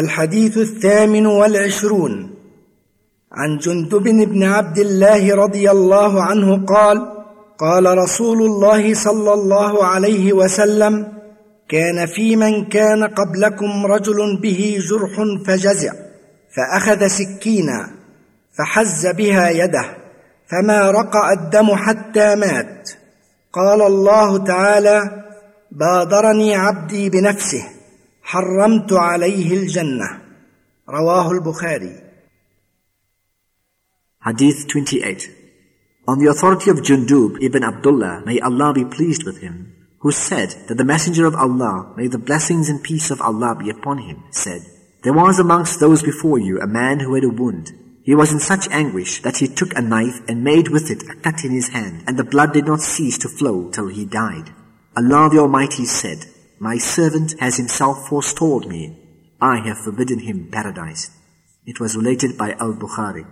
الحديث الثامن والعشرون. عن جندب بن عبد الله رضي الله عنه قال قال رسول الله صلى الله عليه وسلم كان في من كان قبلكم رجل به جرح فجزع فأخذ سكينا فحز بها يده فما رقع الدم حتى مات. قال الله تعالى بادرني عبدي بنفسه. حرمت عليه الجنه رواه البخاري Hadith 28 On the authority of Jundub ibn Abdullah, may Allah be pleased with him, who said that the Messenger of Allah, may the blessings and peace of Allah be upon him, said, There was amongst those before you a man who had a wound. He was in such anguish that he took a knife and made with it a cut in his hand, and the blood did not cease to flow till he died. Allah the Almighty said, my servant has himself forestalled me. I have forbidden him paradise. It was related by Al-Bukhari.